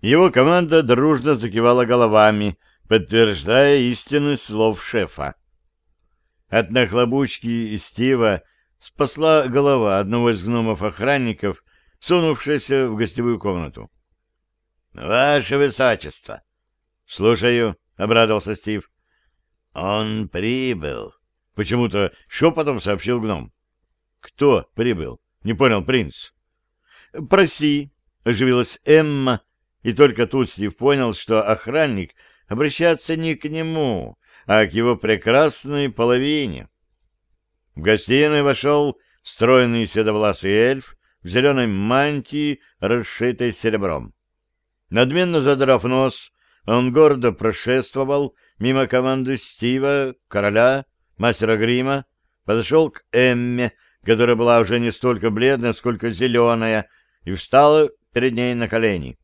Его команда дружно закивала головами, подтверждая истинность слов шефа. От нахлобучки Стива спасла голова одного из гномов-охранников, сунувшаяся в гостевую комнату. — Ваше Высочество! — Слушаю, — обрадовался Стив. — Он прибыл, — почему-то шепотом сообщил гном. — Кто прибыл? — не понял принц. — Проси, — оживилась Эмма, и только тут Стив понял, что охранник обращается не к нему, а к его прекрасной половине. В гостиную вошел стройный седовласый эльф в зеленой мантии, расшитой серебром. Надменно задрав нос, он гордо прошествовал мимо команды Стива, короля, мастера грима, подошел к Эмме, которая была уже не столько бледная, сколько зеленая, и встала перед ней на колени.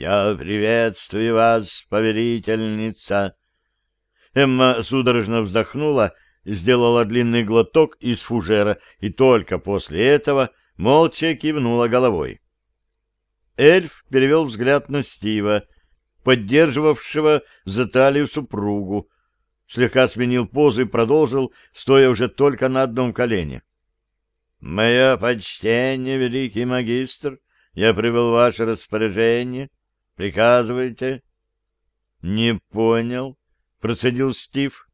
«Я приветствую вас, повелительница!» Эмма судорожно вздохнула, сделала длинный глоток из фужера и только после этого молча кивнула головой. Эльф перевел взгляд на Стива, поддерживавшего за талию супругу, слегка сменил позу и продолжил, стоя уже только на одном колене. — Мое почтение, великий магистр, я привел ваше распоряжение. Приказывайте. — Не понял, — процедил Стив.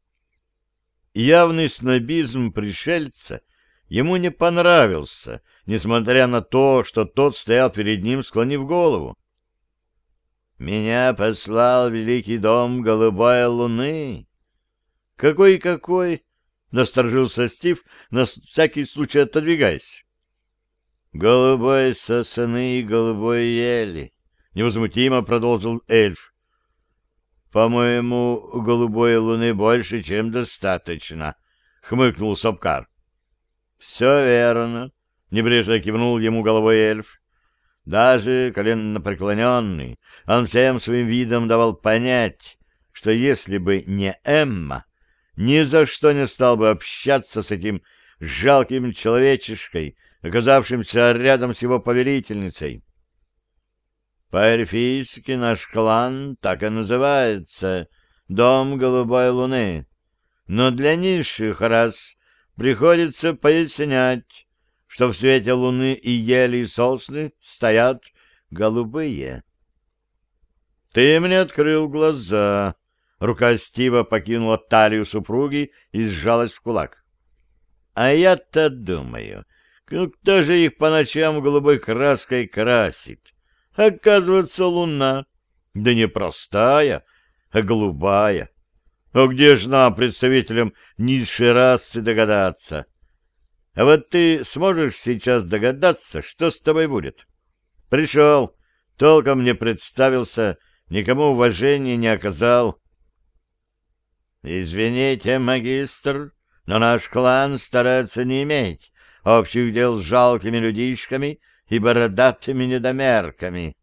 Явный снобизм пришельца ему не понравился, несмотря на то, что тот стоял перед ним, склонив голову. «Меня послал великий дом голубой луны». «Какой-какой?» — насторожился Стив, на всякий случай отодвигаясь. «Голубой сосны и голубой ели», невозмутимо продолжил эльф. По-моему, голубой луны больше, чем достаточно, хмыкнул Сапкар. Все верно, небрежно кивнул ему головой эльф. Даже коленно преклоненный, он всем своим видом давал понять, что если бы не Эмма, ни за что не стал бы общаться с этим жалким человечишкой, оказавшимся рядом с его повелительницей. По-эльфийски наш клан так и называется — Дом Голубой Луны. Но для низших раз приходится пояснять, что в свете луны и ели и сосны стоят голубые. Ты мне открыл глаза. Рука Стива покинула талию супруги и сжалась в кулак. А я-то думаю, кто же их по ночам голубой краской красит? Оказывается, луна. Да не простая, а голубая. А где ж нам, представителям низшей расы, догадаться? А вот ты сможешь сейчас догадаться, что с тобой будет? Пришел, толком не представился, никому уважения не оказал. Извините, магистр, но наш клан старается не иметь общих дел с жалкими людишками и бородатыми недомерками.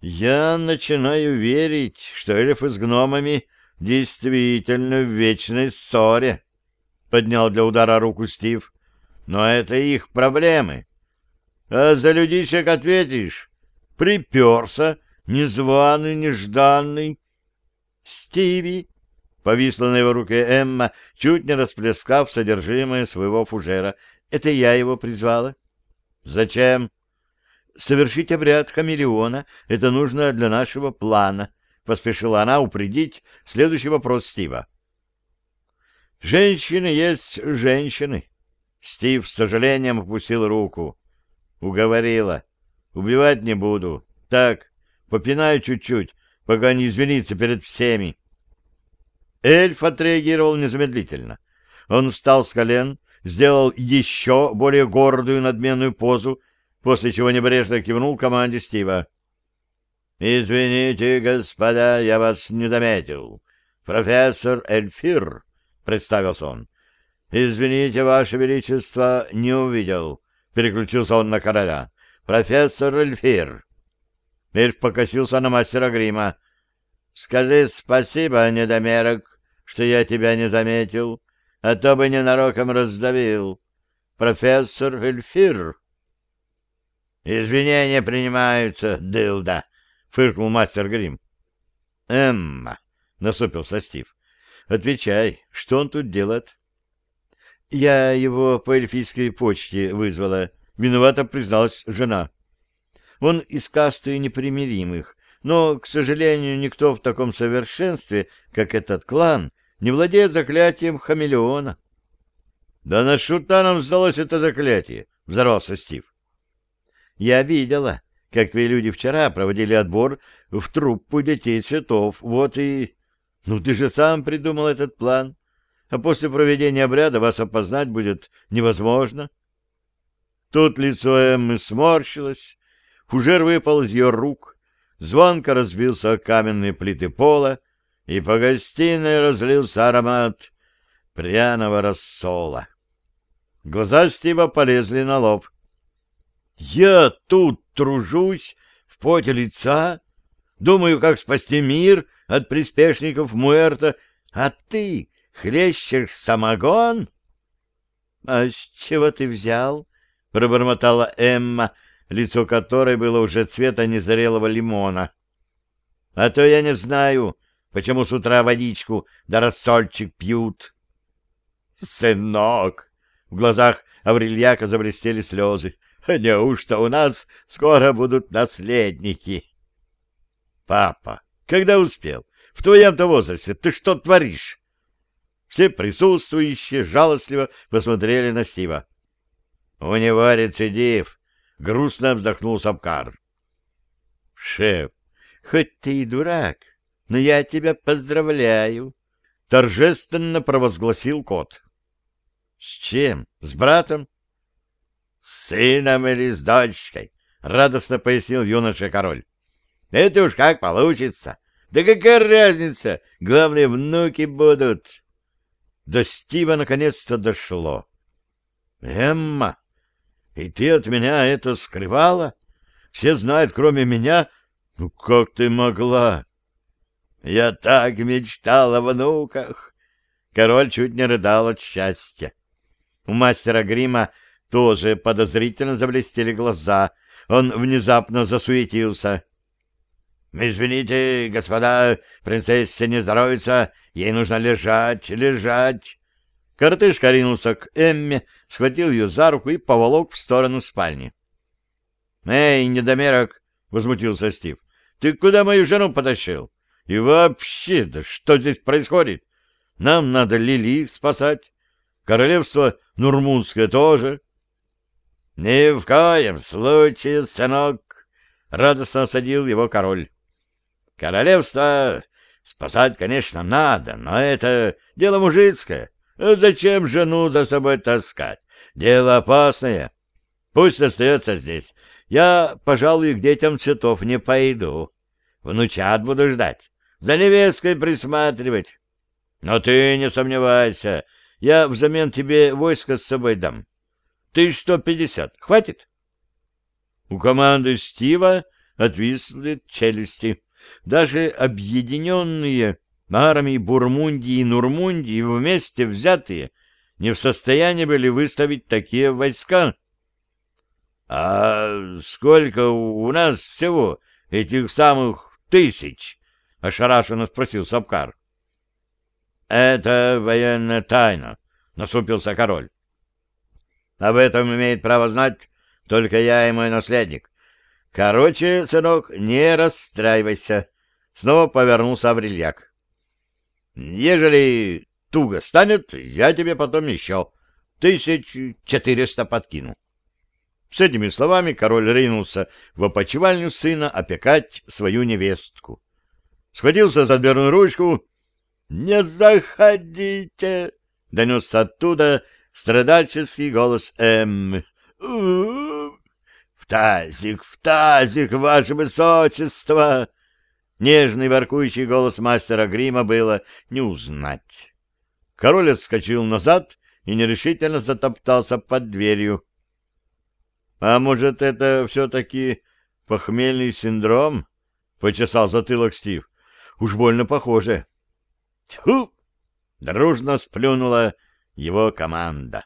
Я начинаю верить, что эльфы с гномами действительно в вечной ссоре, — поднял для удара руку Стив. Но это их проблемы. А за людишек ответишь. Приперся, незваный, нежданный. Стиви, — повисла на его руке Эмма, чуть не расплескав содержимое своего фужера. Это я его призвала. Зачем? Совершить обряд хамелеона — это нужно для нашего плана, — поспешила она упредить следующий вопрос Стива. Женщины есть женщины. Стив с сожалением опустил руку. Уговорила. Убивать не буду. Так, попинаю чуть-чуть, пока не извинится перед всеми. Эльф отреагировал незамедлительно. Он встал с колен, сделал еще более гордую надменную позу, после чего небрежно кивнул команде Стива. «Извините, господа, я вас не заметил. Профессор Эльфир», — представился он. «Извините, ваше величество, не увидел», — переключился он на короля. «Профессор Эльфир». Эльф покосился на мастера грима. «Скажи спасибо, недомерок, что я тебя не заметил а то бы ненароком раздавил. Профессор Эльфир. Извинения принимаются, дылда, фыркнул мастер Грим. Эмма, насупился Стив. Отвечай, что он тут делает? Я его по эльфийской почте вызвала. Виновато призналась жена. Он из касты непримиримых, но, к сожалению, никто в таком совершенстве, как этот клан, не владеет заклятием хамелеона. — Да на шута нам сдалось это заклятие, — взорвался Стив. — Я видела, как твои люди вчера проводили отбор в труппу детей цветов. Вот и... Ну, ты же сам придумал этот план. А после проведения обряда вас опознать будет невозможно. Тут лицо Эммы сморщилось, фужер выпал из ее рук, звонко разбился о каменные плиты пола, и по гостиной разлился аромат пряного рассола. Глаза Стива полезли на лоб. «Я тут тружусь в поте лица, думаю, как спасти мир от приспешников Муэрта, а ты хлещешь самогон?» «А с чего ты взял?» — пробормотала Эмма, лицо которой было уже цвета незрелого лимона. «А то я не знаю, почему с утра водичку да рассольчик пьют». «Сынок!» — в глазах Аврельяка заблестели слезы. «Неужто у нас скоро будут наследники?» «Папа, когда успел? В твоем-то возрасте ты что творишь?» Все присутствующие жалостливо посмотрели на Стива. «У него рецидив», — грустно вздохнул Сапкар. «Шеф, хоть ты и дурак, но я тебя поздравляю», — торжественно провозгласил кот. «С чем? С братом?» «С сыном или с дочкой?» — радостно пояснил юноша-король. «Это уж как получится. Да какая разница? Главное, внуки будут». До Стива наконец-то дошло. «Эмма, и ты от меня это скрывала? Все знают, кроме меня. Ну, как ты могла?» «Я так мечтал о внуках!» Король чуть не рыдал от счастья. У мастера грима тоже подозрительно заблестели глаза. Он внезапно засуетился. «Извините, господа, принцессе не здоровится, ей нужно лежать, лежать». Коротышка ринулся к Эмме, схватил ее за руку и поволок в сторону спальни. «Эй, недомерок!» — возмутился Стив. «Ты куда мою жену потащил? И вообще, да что здесь происходит? Нам надо Лили спасать. Королевство Нурмунское тоже». «Ни в коем случае, сынок!» — радостно осадил его король. Королевство спасать, конечно, надо, но это дело мужицкое. Зачем жену за собой таскать? Дело опасное. Пусть остается здесь. Я, пожалуй, к детям цветов не пойду. Внучат буду ждать. За невесткой присматривать. Но ты не сомневайся. Я взамен тебе войско с собой дам. Ты что пятьдесят. Хватит? У команды Стива отвисли челюсти. Даже объединенные армии Бурмундии и Нурмундии вместе взятые не в состоянии были выставить такие войска. — А сколько у нас всего этих самых тысяч? — ошарашенно спросил Сапкар. — Это военная тайна, — насупился король. — Об этом имеет право знать только я и мой наследник. Короче, сынок, не расстраивайся. Снова повернулся Аврельяк. Ежели туго станет, я тебе потом еще тысяч четыреста подкину. С этими словами король ринулся в опочивальню сына опекать свою невестку. Схватился за дверную ручку. «Не заходите!» — донесся оттуда страдальческий голос Эммы. «В тазик, в тазик, ваше высочество!» Нежный воркующий голос мастера грима было не узнать. Король отскочил назад и нерешительно затоптался под дверью. «А может, это все-таки похмельный синдром?» — почесал затылок Стив. «Уж больно похоже». «Тьфу!» — дружно сплюнула его команда.